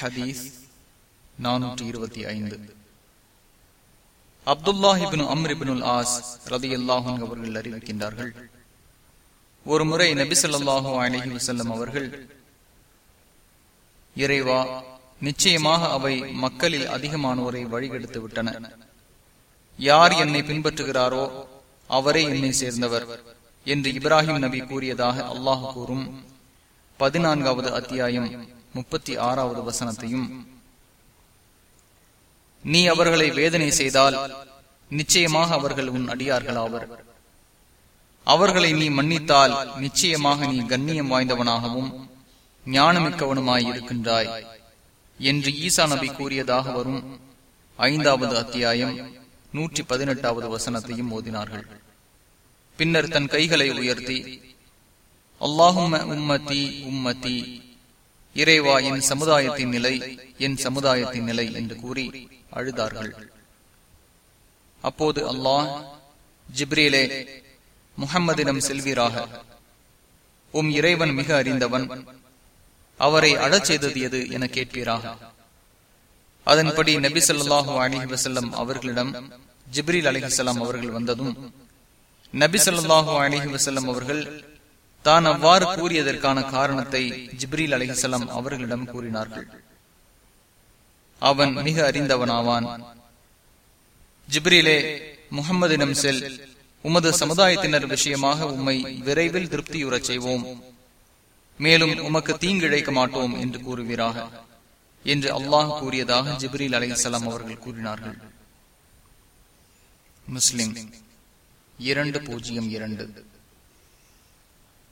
ஹதீஸ் நானூற்றி இருபத்தி ஐந்து. அப்துல்லாஹிபின் அம்ரிபின் ஆஸ் ரதி அல்லாஹன் அவர்கள் அறிவிக்கின்றார்கள். ஒரு முறை நபி சொல்லாஹு அலஹி வசல்லம் அவர்கள் இறைவா நிச்சயமாக அவை மக்களில் அதிகமானோரை வழிகெடுத்து விட்டன. யார் என்னை பின்பற்றுகிறாரோ அவரே என்னை சேர்ந்தவர் என்று இப்ராஹிம் நபி கூறியதாக அல்லாஹ் கூறும் பதினான்காவது அத்தியாயம். முப்பத்தி ஆறாவது வசனத்தையும் நீ அவர்களை வேதனை செய்தால் நிச்சயமாக அவர்கள் உன் அடியார்களாவர். அவர்களை நீ மன்னித்தால் நிச்சயமாக நீ கண்ணியம் வாய்ந்தவனாகவும் ஞானமிக்கவனுமாய் இருக்கின்றாய் என்று ஈசா நபி கூறியதாக வரும் ஐந்தாவது அத்தியாயம் நூற்றி பதினெட்டாவது வசனத்தையும் ஓதினார்கள். பின்னர் தன் கைகளை உயர்த்தி அல்லாஹும் உம்மத்தி உம்மத்தி இறைவா என் சமுதாயத்தின் நிலை என் சமுதாயத்தின் நிலை என்று கூறி அழுதார்கள். அப்போது அல்லாஹ் ஜிப்ரீலே முகம்மதிடம் செல்வீராக. உம் இறைவன் மிக அறிந்தவன். அவரை அழச் செய்தது எது என கேட்பீராக. அதன்படி நபி சொல்லாஹு அலிஹி வசல்லம் அவர்களிடம் ஜிப்ரீல் அலிஹசல்லாம் அவர்கள் வந்ததும் நபி சொல்லாஹு அலிஹி வசல்லம் அவர்கள் தான் அவ்வாறு கூறியதற்கான காரணத்தை ஜிப்ரீல் அலிஹசல்லாம் அவர்களிடம் கூறினார்கள். அவன் மிக அறிந்தவனாவான். ஜிப்ரீலே முகமதினம் செல் உமது சமுதாயத்தினர் விஷயமாக உம்மை விரைவில் திருப்தியுறச் செய்வோம். மேலும் உமக்கு தீங்கிழைக்க மாட்டோம் என்று கூறுவீராக என்று அல்லாஹ் கூறியதாக ஜிப்ரீல் அலிசல்லாம் அவர்கள் கூறினார்கள். முஸ்லிம் இரண்டு பூஜ்ஜியம் இரண்டு.